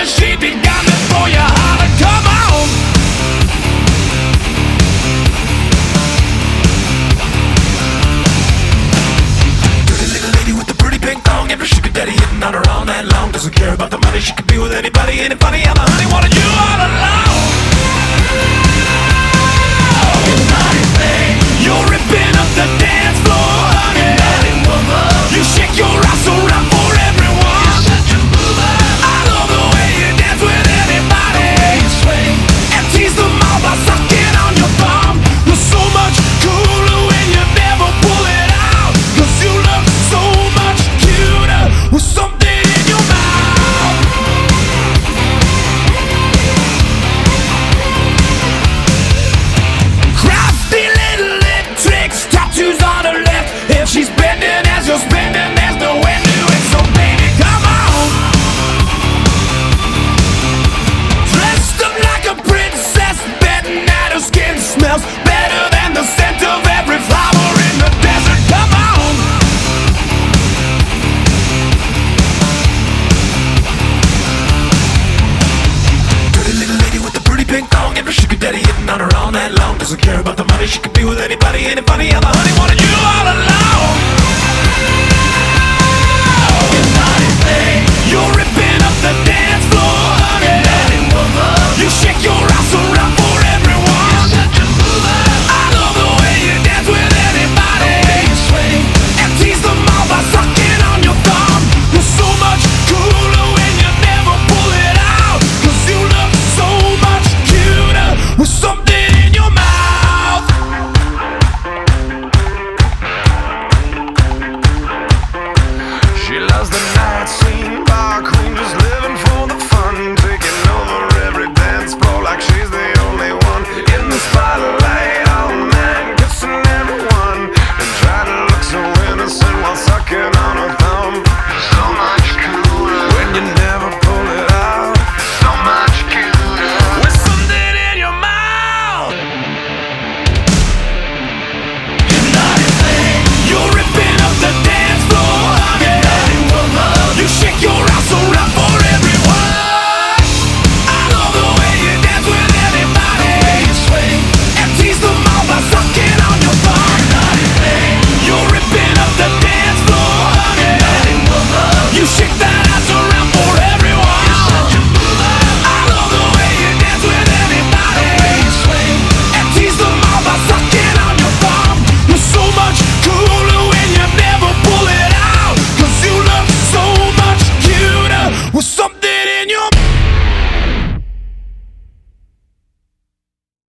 the sheep and coming for your heart and come on. Dirty little lady with the pretty pink thong, every sugar daddy hitting on her all night long. Doesn't care about the money, she could be with anybody, Ain't it funny? I'm a honey, wanted you all alone. known her all night long. Doesn't care about the money, she could be with anybody, anybody I'm the honey, wanted you all along.